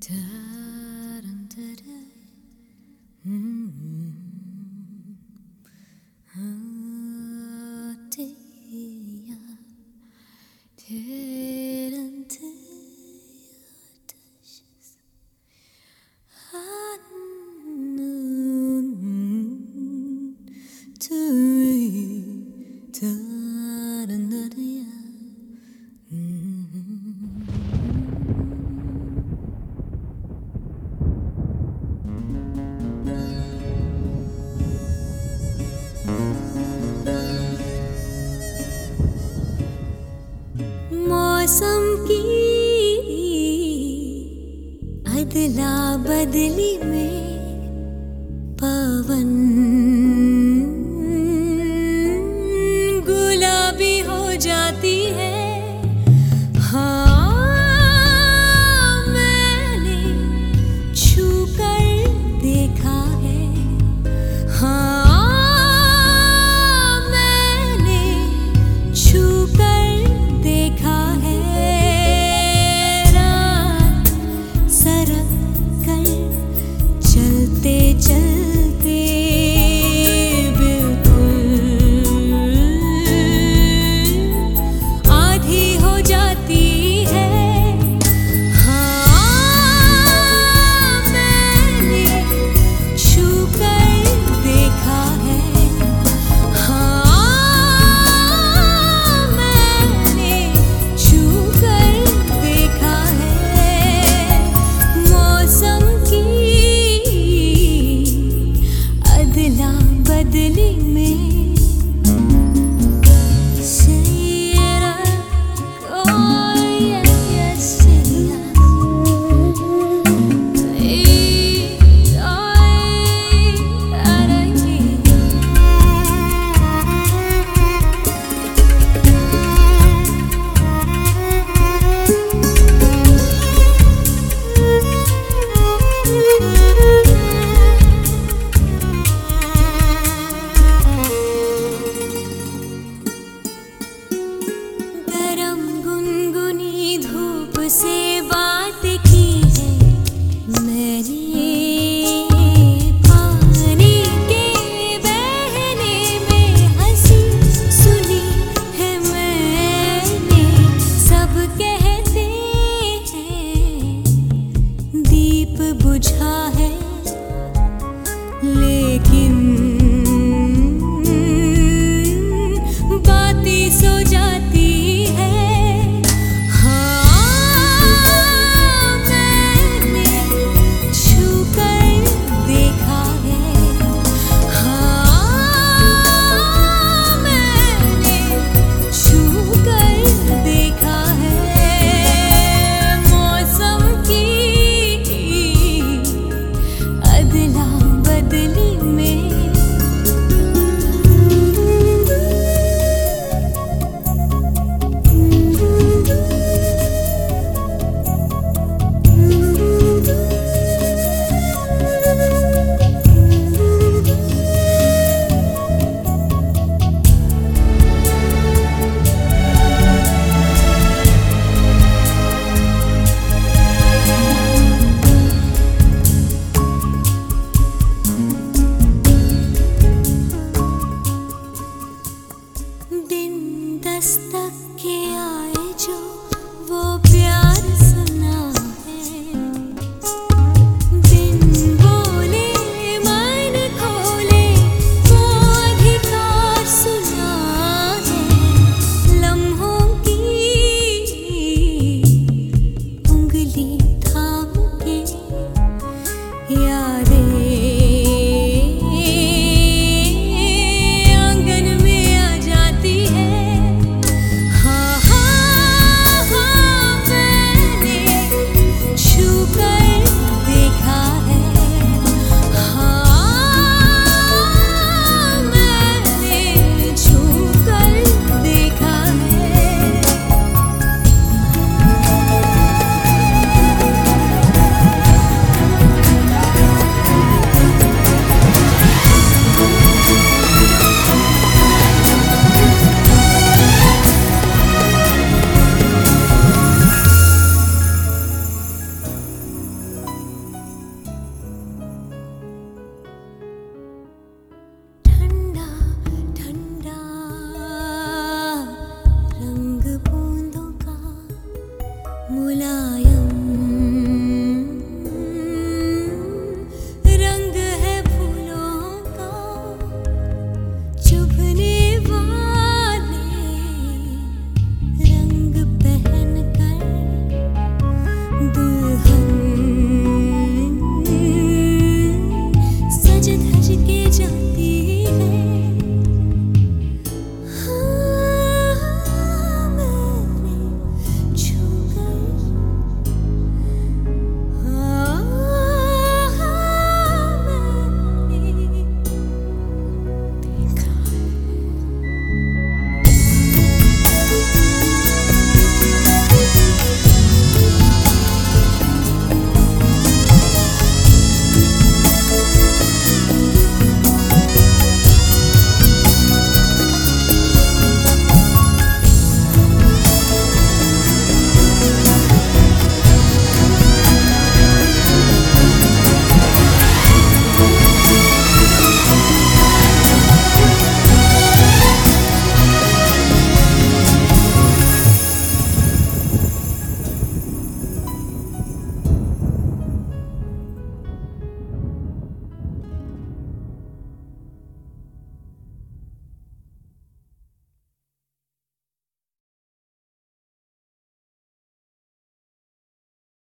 time. मौसम की अदला बदली में पवन